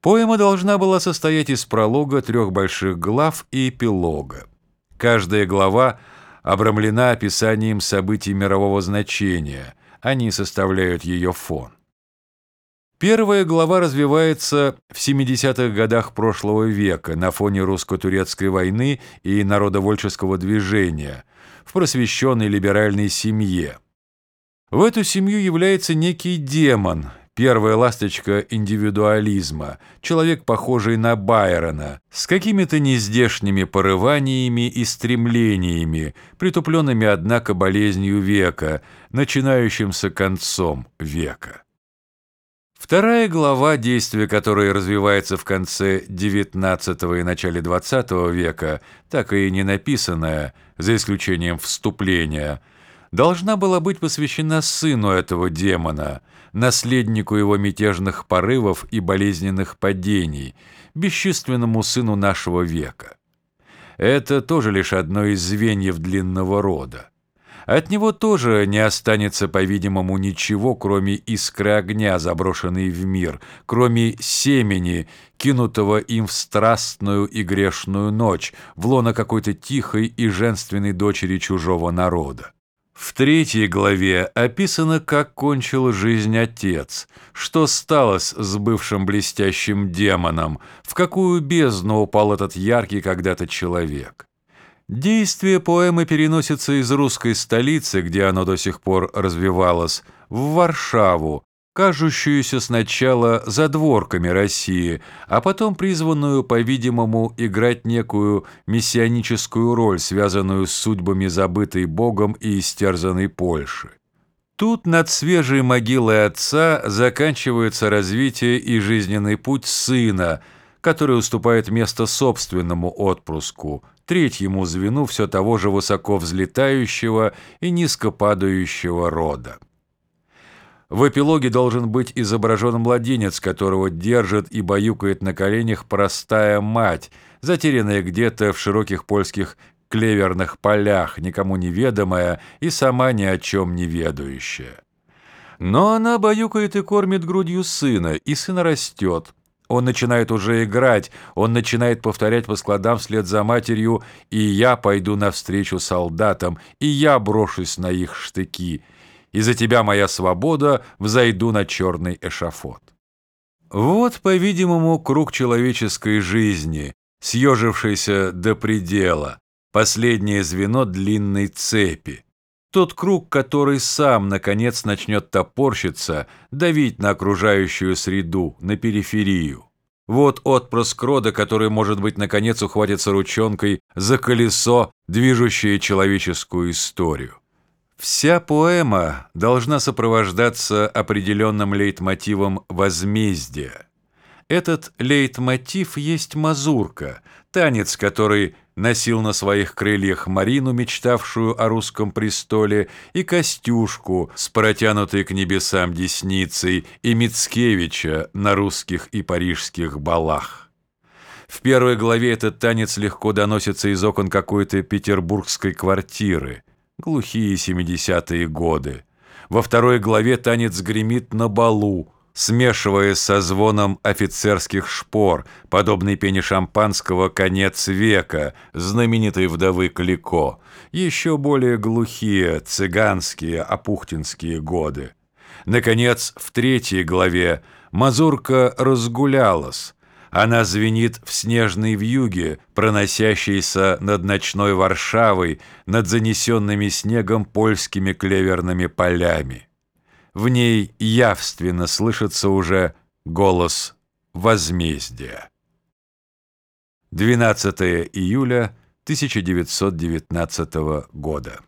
Поэма должна была состоять из пролога, трех больших глав и эпилога. Каждая глава обрамлена описанием событий мирового значения, они составляют ее фон. Первая глава развивается в 70-х годах прошлого века на фоне русско-турецкой войны и народовольческого движения, в просвещенной либеральной семье. В эту семью является некий демон, первая ласточка индивидуализма, человек, похожий на Байрона, с какими-то нездешними порываниями и стремлениями, притупленными, однако, болезнью века, начинающимся концом века. Вторая глава, действие которой развивается в конце XIX и начале XX века, так и не написанная, за исключением вступления, должна была быть посвящена сыну этого демона, наследнику его мятежных порывов и болезненных падений, бесчувственному сыну нашего века. Это тоже лишь одно из звеньев длинного рода. От него тоже не останется, по-видимому, ничего, кроме искры огня, заброшенной в мир, кроме семени, кинутого им в страстную и грешную ночь, в лоно какой-то тихой и женственной дочери чужого народа. В третьей главе описано, как кончил жизнь отец, что стало с бывшим блестящим демоном, в какую бездну упал этот яркий когда-то человек. Действие поэмы переносится из русской столицы, где оно до сих пор развивалось, в Варшаву, кажущуюся сначала задворками России, а потом призванную, по-видимому, играть некую мессианическую роль, связанную с судьбами забытой Богом и истерзанной Польши. Тут над свежей могилой отца заканчивается развитие и жизненный путь сына, который уступает место собственному отпрыску – третьему звену все того же высоко взлетающего и низко падающего рода. В эпилоге должен быть изображен младенец, которого держит и баюкает на коленях простая мать, затерянная где-то в широких польских клеверных полях, никому неведомая и сама ни о чем не ведающая. Но она баюкает и кормит грудью сына, и сын растет, он начинает уже играть, он начинает повторять по складам вслед за матерью «И я пойду навстречу солдатам, и я брошусь на их штыки, и за тебя, моя свобода, взойду на черный эшафот». Вот, по-видимому, круг человеческой жизни, съежившийся до предела, последнее звено длинной цепи. Тот круг, который сам, наконец, начнет топорщиться, давить на окружающую среду, на периферию. Вот отпрыск рода, который, может быть, наконец ухватится ручонкой за колесо, движущее человеческую историю. Вся поэма должна сопровождаться определенным лейтмотивом возмездия. Этот лейтмотив есть мазурка, танец, который носил на своих крыльях Марину, мечтавшую о русском престоле, и Костюшку с протянутой к небесам десницей, и Мицкевича на русских и парижских балах. В первой главе этот танец легко доносится из окон какой-то петербургской квартиры, глухие 70-е годы. Во второй главе танец гремит на балу, смешиваясь со звоном офицерских шпор, подобный пене шампанского конец века, знаменитой вдовы Клико, еще более глухие цыганские апухтинские годы. Наконец, в третьей главе мазурка разгулялась, она звенит в снежной вьюге, проносящейся над ночной Варшавой, над занесенными снегом польскими клеверными полями. В ней явственно слышится уже голос возмездия. 12 июля 1919 года.